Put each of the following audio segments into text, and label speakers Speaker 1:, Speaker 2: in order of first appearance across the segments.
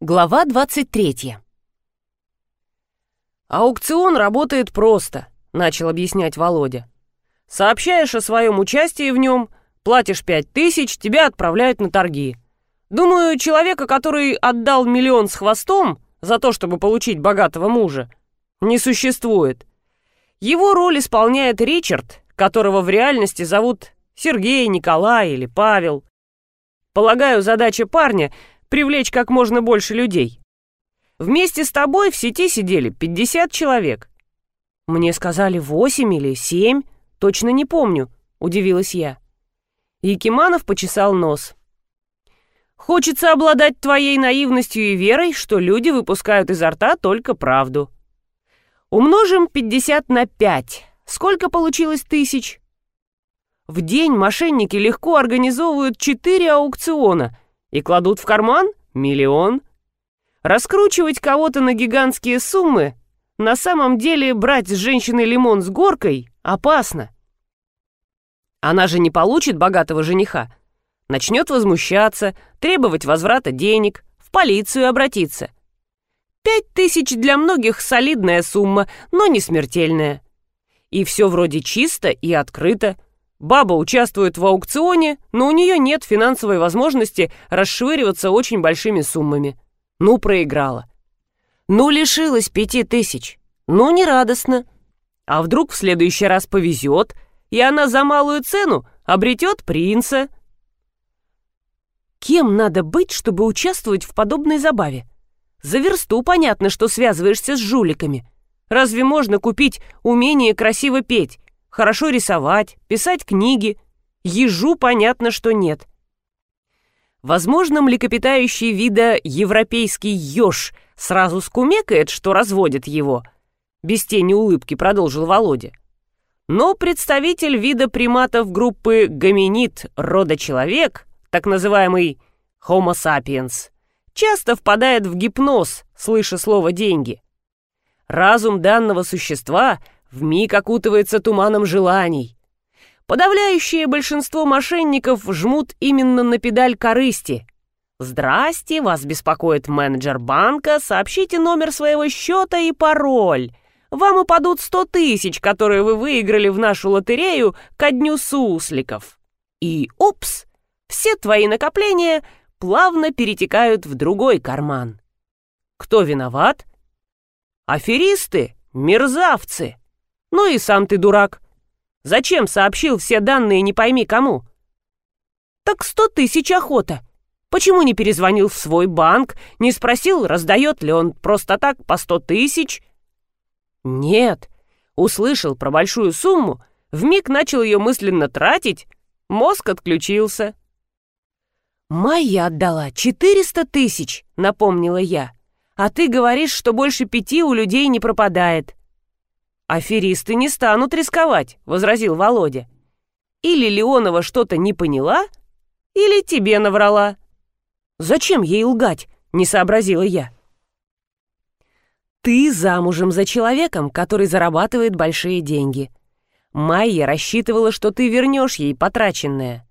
Speaker 1: Глава 23.
Speaker 2: «Аукцион работает просто», — начал объяснять Володя. «Сообщаешь о своем участии в нем, платишь пять тысяч, тебя отправляют на торги. Думаю, человека, который отдал миллион с хвостом за то, чтобы получить богатого мужа, не существует. Его роль исполняет Ричард, которого в реальности зовут Сергей, Николай или Павел. Полагаю, задача парня — привлечь как можно больше людей. Вместе с тобой в сети сидели 50 человек.
Speaker 1: Мне сказали 8 или 7, точно не помню, удивилась я.
Speaker 2: Якиманов почесал нос. Хочется обладать твоей наивностью и верой, что люди выпускают изо рта только правду. Умножим 50 на 5. Сколько получилось тысяч? В день мошенники легко организовывают 4 аукциона — и кладут в карман миллион. Раскручивать кого-то на гигантские суммы на самом деле брать с женщины лимон с горкой опасно. Она же не получит богатого жениха. Начнет возмущаться, требовать возврата денег, в полицию обратиться. Пять тысяч для многих солидная сумма, но не смертельная. И все вроде чисто и открыто – Баба участвует в аукционе, но у нее нет финансовой возможности расшвыриваться очень большими суммами. Ну, проиграла. Ну, лишилась пяти тысяч. Ну, нерадостно. А вдруг в следующий раз повезет, и она за малую цену обретет принца?
Speaker 1: Кем надо быть, чтобы участвовать в подобной забаве? За версту понятно, что связываешься с жуликами. Разве можно купить умение красиво петь? Хорошо рисовать, писать книги. Ежу понятно, что нет.
Speaker 2: Возможно, млекопитающий вида европейский еж сразу скумекает, что разводит его. Без тени улыбки продолжил Володя. Но представитель вида приматов группы гоминид рода человек, так называемый Homo sapiens, часто впадает в гипноз, слыша слово «деньги». Разум данного существа – вмиг окутывается туманом желаний. Подавляющее большинство мошенников жмут именно на педаль корысти. «Здрасте, вас беспокоит менеджер банка, сообщите номер своего счета и пароль. Вам упадут сто тысяч, которые вы выиграли в нашу лотерею ко дню сусликов». И, упс, все твои накопления плавно перетекают в другой карман. Кто виноват? Аферисты, мерзавцы. Ну и сам ты дурак. Зачем сообщил все данные не пойми кому? Так сто тысяч охота. Почему не перезвонил в свой банк, не спросил, раздает ли он просто так по сто тысяч? Нет. Услышал про большую сумму, вмиг начал ее мысленно тратить, мозг отключился.
Speaker 1: «Майя отдала четыреста тысяч», — напомнила я. «А ты говоришь, что больше пяти у людей не пропадает».
Speaker 2: «Аферисты не станут рисковать», — возразил Володя. «Или Леонова что-то не поняла, или тебе наврала».
Speaker 1: «Зачем ей лгать?» — не сообразила я. «Ты замужем за человеком, который зарабатывает большие деньги. Майя рассчитывала, что ты вернешь ей потраченное.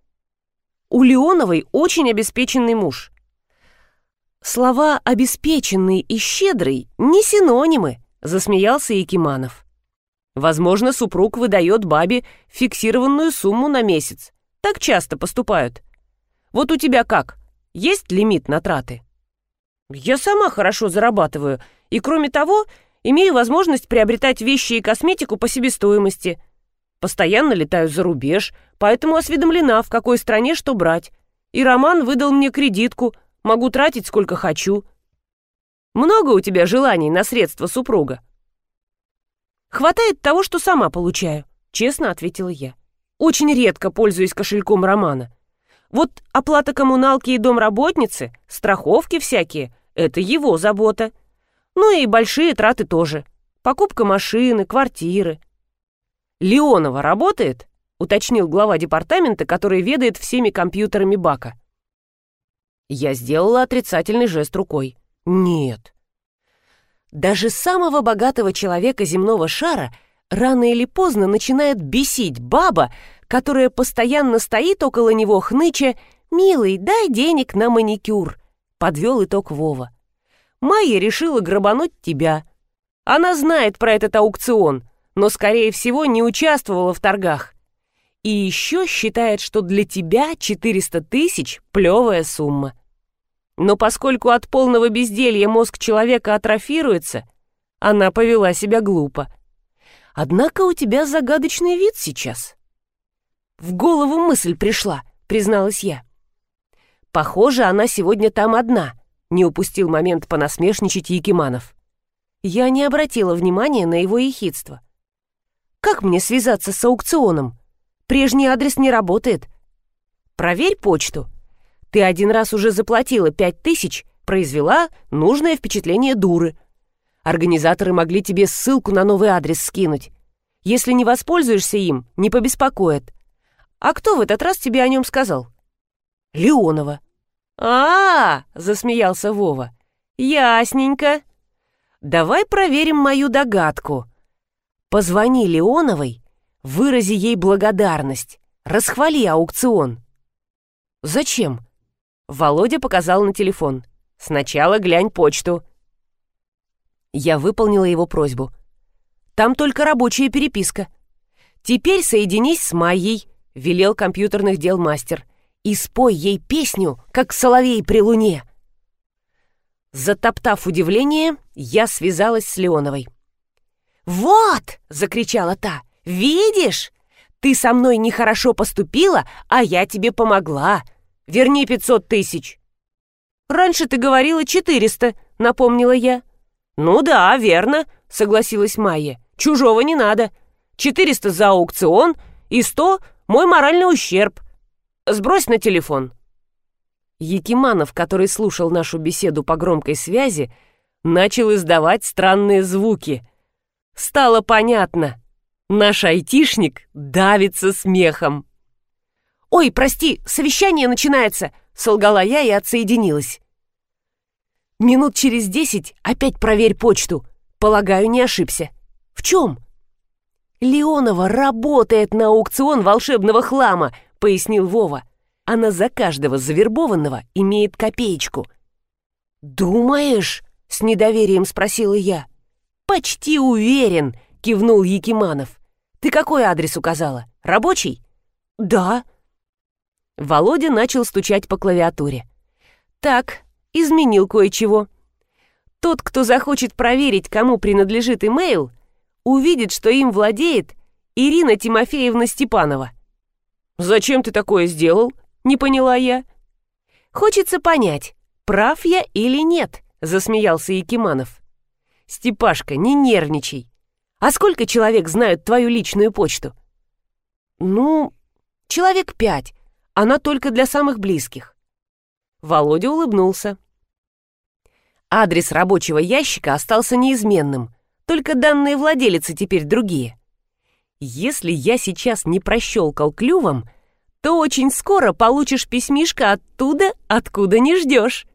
Speaker 1: У Леоновой очень обеспеченный муж». «Слова «обеспеченный» и «щедрый» не синонимы», — засмеялся Якиманов.
Speaker 2: Возможно, супруг выдает бабе фиксированную сумму на месяц. Так часто поступают. Вот у тебя как? Есть лимит на траты? Я сама хорошо зарабатываю, и кроме того, имею возможность приобретать вещи и косметику по себестоимости. Постоянно летаю за рубеж, поэтому осведомлена, в какой стране что брать. И Роман выдал мне кредитку, могу тратить сколько хочу. Много у тебя желаний на средства супруга?
Speaker 1: «Хватает того, что сама получаю», — честно ответила я. «Очень редко пользуюсь кошельком Романа. Вот оплата коммуналки и домработницы, страховки всякие — это его забота. Ну и большие траты тоже. Покупка машины, квартиры».
Speaker 2: «Леонова работает?» — уточнил глава департамента, который ведает всеми компьютерами Бака. Я сделала отрицательный жест рукой. «Нет». Даже самого богатого человека земного шара рано или поздно начинает бесить баба, которая постоянно стоит около него хныча «Милый, дай денег на маникюр», — подвел итог Вова.
Speaker 1: Майя решила грабануть тебя. Она знает про этот аукцион, но, скорее всего, не участвовала в торгах. И еще считает, что для тебя 400 тысяч – плевая сумма. Но поскольку от полного безделья мозг человека атрофируется, она повела себя глупо. Однако у тебя загадочный вид сейчас. В голову мысль пришла, призналась я. Похоже, она сегодня там одна, не упустил момент понасмешничать Якиманов. Я не обратила внимания на его ехидство. Как мне связаться с аукционом? Прежний адрес не работает. Проверь почту. Ты один раз уже заплатила пять тысяч, произвела нужное впечатление дуры. Организаторы могли тебе ссылку на новый адрес скинуть. Если не воспользуешься им, не побеспокоят. А кто в этот раз тебе о нем сказал? Леонова. А, -а, -а засмеялся Вова. Ясненько. Давай проверим мою догадку. Позвони Леоновой, вырази ей благодарность, расхвали аукцион. Зачем? Володя показал на телефон. Сначала глянь почту. Я выполнила его просьбу. Там только рабочая переписка. Теперь соединись с Майей, велел компьютерных дел мастер, и спой ей песню, как соловей при луне. Затоптав удивление, я связалась с Леоновой. «Вот!» — закричала та. «Видишь? Ты со мной нехорошо поступила, а я тебе помогла. Верни пятьсот тысяч». «Раньше ты говорила четыреста», — напомнила я. «Ну да, верно», — согласилась Майя. «Чужого не надо. Четыреста за аукцион и сто мой моральный ущерб. Сбрось на телефон». Якиманов, который слушал нашу беседу по громкой связи, начал издавать странные звуки. Стало понятно. Наш айтишник давится смехом. «Ой, прости, совещание начинается!» — солгала я и отсоединилась. «Минут через десять опять проверь почту. Полагаю, не ошибся. В чем?» «Леонова работает на аукцион волшебного хлама», — пояснил Вова. «Она за каждого завербованного имеет копеечку». «Думаешь?» — с недоверием спросила я. «Почти уверен», — кивнул Якиманов. «Ты какой адрес указала? Рабочий?» «Да». Володя начал стучать по клавиатуре. «Так, изменил кое-чего. Тот, кто захочет проверить, кому принадлежит имейл, увидит, что им владеет Ирина Тимофеевна Степанова. «Зачем ты такое сделал?» — не поняла я. «Хочется понять, прав я или нет», — засмеялся Якиманов. «Степашка, не нервничай. А сколько человек знают твою личную почту?» «Ну, человек пять. Она только для самых близких». Володя улыбнулся. Адрес рабочего ящика остался неизменным, только данные владелицы теперь другие. Если я сейчас не прощелкал клювом, то очень скоро получишь письмишко оттуда, откуда не ждешь.